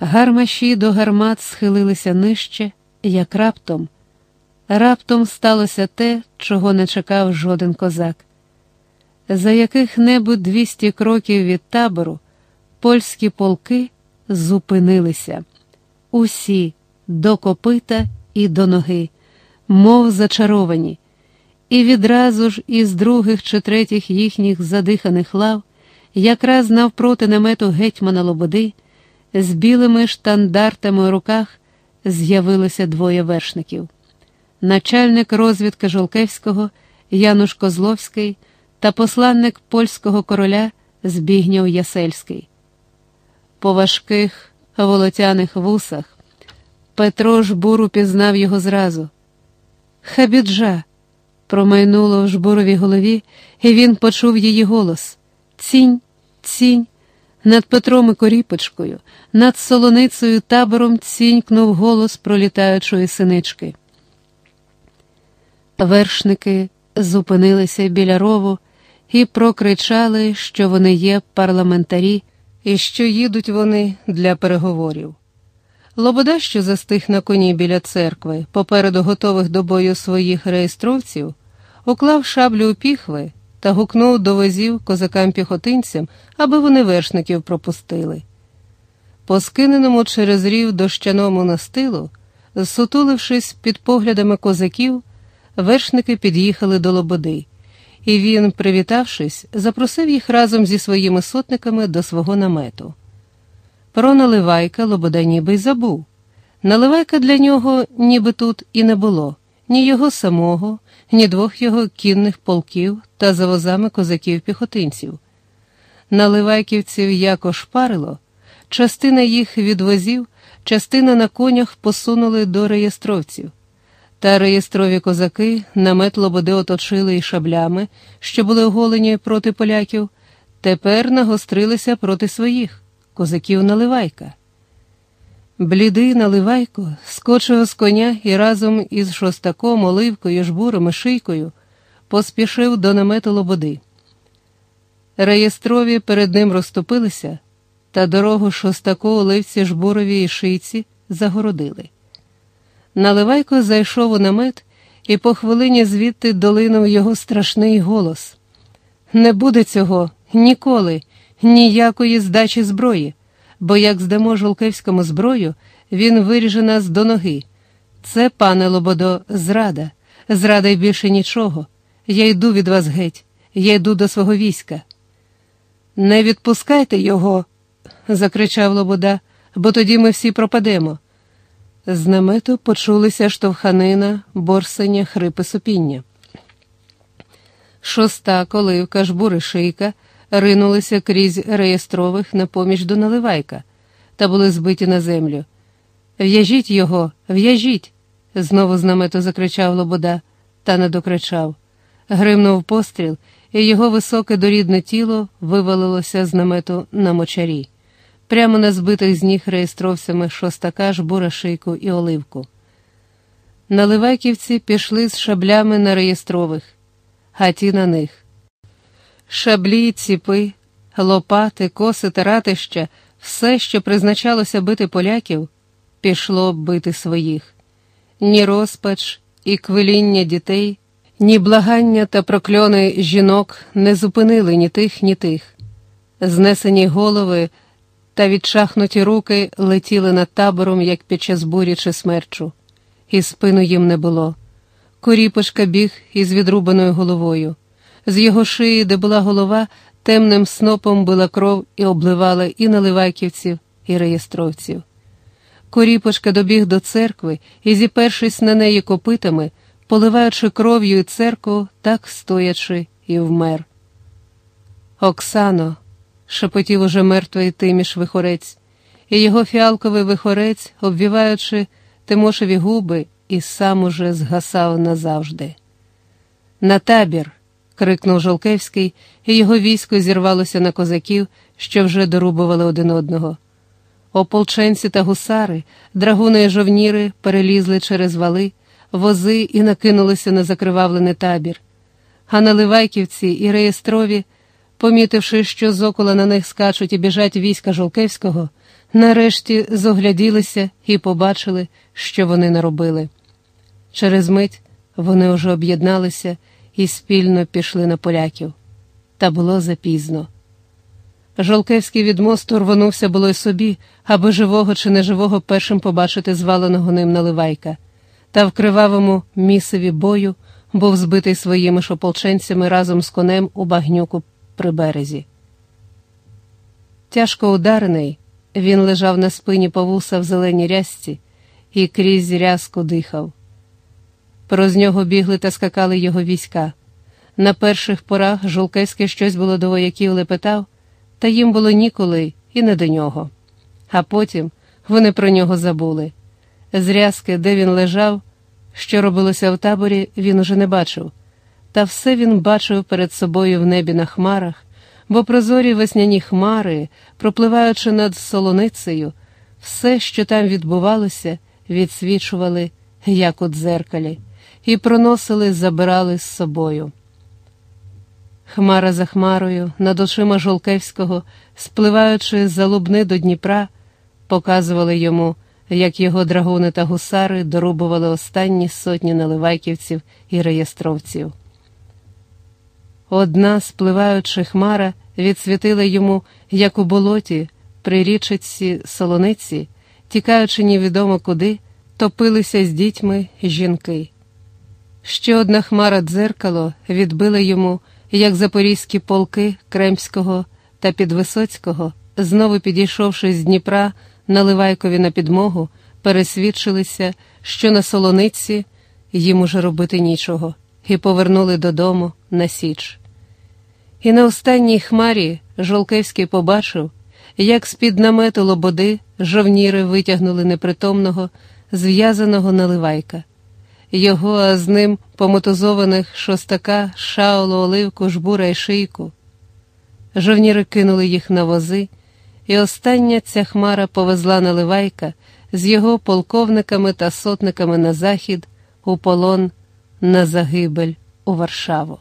Гармаші до гармат схилилися нижче, як раптом, раптом сталося те, чого не чекав жоден козак. За яких небудь двісті кроків від табору польські полки зупинилися, усі до копита і до ноги, мов зачаровані, і відразу ж із других чи третіх їхніх задиханих лав, якраз навпроти намету гетьмана Лободи, з білими штандартами у руках з'явилося двоє вершників. Начальник розвідки Жолкевського Януш Козловський та посланник польського короля Збігнєв Ясельський. По важких волотяних вусах Петро жбуру пізнав його зразу. Хабіджа. Промайнуло в жбуровій голові, і він почув її голос Цінь, цінь. Над Петром і Коріпочкою, над солоницею табором цінькнув голос пролітаючої синички. Вершники зупинилися біля рову і прокричали, що вони є парламентарі і що їдуть вони для переговорів. Лобода, що застиг на коні біля церкви, попереду готових до бою своїх реєстровців, уклав шаблю у піхви та гукнув до возів козакам-піхотинцям, аби вони вершників пропустили. По скиненому через рів дощаному настилу, зсутулившись під поглядами козаків, вершники під'їхали до Лободи, і він, привітавшись, запросив їх разом зі своїми сотниками до свого намету. Про наливайка Лобода ніби й забув. Наливайка для нього ніби тут і не було, ні його самого, ні двох його кінних полків та за возами козаків-піхотинців. Наливайківців яко шпарило, частина їх від возів, частина на конях посунули до реєстровців. Та реєстрові козаки намет Лободи оточили і шаблями, що були оголені проти поляків, тепер нагострилися проти своїх козаків Наливайка. Блідий Наливайко скочив з коня і разом із шостаком, оливкою, жбуром і шийкою поспішив до намету Лободи. Реєстрові перед ним розступилися, та дорогу шостаку, оливці, жбурові і шийці загородили. Наливайко зайшов у намет, і по хвилині звідти долинув його страшний голос: Не буде цього ніколи, ніякої здачі зброї, бо як здамо Жолкевському зброю, він виріже нас до ноги. Це, пане Лободо, зрада, зрада й більше нічого. Я йду від вас геть, я йду до свого війська. Не відпускайте його, закричав Лобода, бо тоді ми всі пропадемо. З намету почулися штовханина, борсення, хрипи сопіння. Шоста коливка, жбури шийка ринулися крізь реєстрових на поміч до наливайка та були збиті на землю. В'яжіть його, в'яжіть, знову з намету закричав Лобода, та не докричав. Гримнув постріл, і його високе дорідне тіло вивалилося з намету на мочарі прямо на збитих з ніг реєстровцями шостака, жбура шийку і оливку. Наливайківці пішли з шаблями на реєстрових, а ті на них. Шаблі, ціпи, лопати, коси та ратища, все, що призначалося бити поляків, пішло бити своїх. Ні розпач і квиління дітей, ні благання та прокльони жінок не зупинили ні тих, ні тих. Знесені голови та відшахнуті руки летіли над табором, як під час бурі чи смерчу, і спину їм не було. Коріпошка біг із відрубаною головою. З його шиї, де була голова, темним снопом била кров і обливала і наливайківців, і реєстровців. Коріпошка добіг до церкви і, зіпершись на неї копитами, поливаючи кров'ю і церкву, так стоячи, і вмер. Оксано шепотів уже мертвий тиміш вихорець, і його фіалковий вихорець, обвіваючи Тимошеві губи, і сам уже згасав назавжди. На табір. Крикнув Жолкевський, і його військо зірвалося на козаків, що вже дорубували один одного. Ополченці та гусари, драгуни і жовніри перелізли через вали, вози і накинулися на закривавлений табір. А наливайківці і реєстрові помітивши, що з окола на них скачуть і біжать війська Жолкевського, нарешті зогляділися і побачили, що вони наробили. Через мить вони уже об'єдналися і спільно пішли на поляків. Та було запізно. Жолкевський від мосту рвонувся було й собі, аби живого чи неживого першим побачити зваленого ним наливайка, та в кривавому місиві бою був збитий своїми ж ополченцями разом з конем у багнюку при березі. Тяжко ударений, він лежав на спині повуса в зеленій рязці і крізь рязку дихав. Проз нього бігли та скакали його війська. На перших порах Жолкевський щось було до вояків лепетав, та їм було ніколи і не до нього. А потім вони про нього забули. З рязки, де він лежав, що робилося в таборі, він уже не бачив, та все він бачив перед собою в небі на хмарах, бо прозорі весняні хмари, пропливаючи над солоницею, все, що там відбувалося, відсвічували, як у дзеркалі, і проносили, забирали з собою. Хмара за хмарою, над очима Жолкевського, спливаючи за лубни до Дніпра, показували йому, як його драгуни та гусари дорубували останні сотні наливайківців і реєстровців. Одна спливаюча хмара відсвітила йому, як у болоті, при річиці солониці, тікаючи невідомо куди, топилися з дітьми жінки. Ще одна хмара дзеркало відбила йому, як запорізькі полки Кремського та Підвисоцького, знову підійшовши з Дніпра на Ливайкові на підмогу, пересвідчилися, що на солониці їм уже робити нічого, і повернули додому на Січ. І на останній хмарі Жолкевський побачив, як з-під намету лободи жовніри витягнули непритомного, зв'язаного наливайка. Його, а з ним помотозованих шостака, шаолу, оливку, жбура й шийку. Жовніри кинули їх на вози, і остання ця хмара повезла наливайка з його полковниками та сотниками на захід, у полон, на загибель у Варшаву.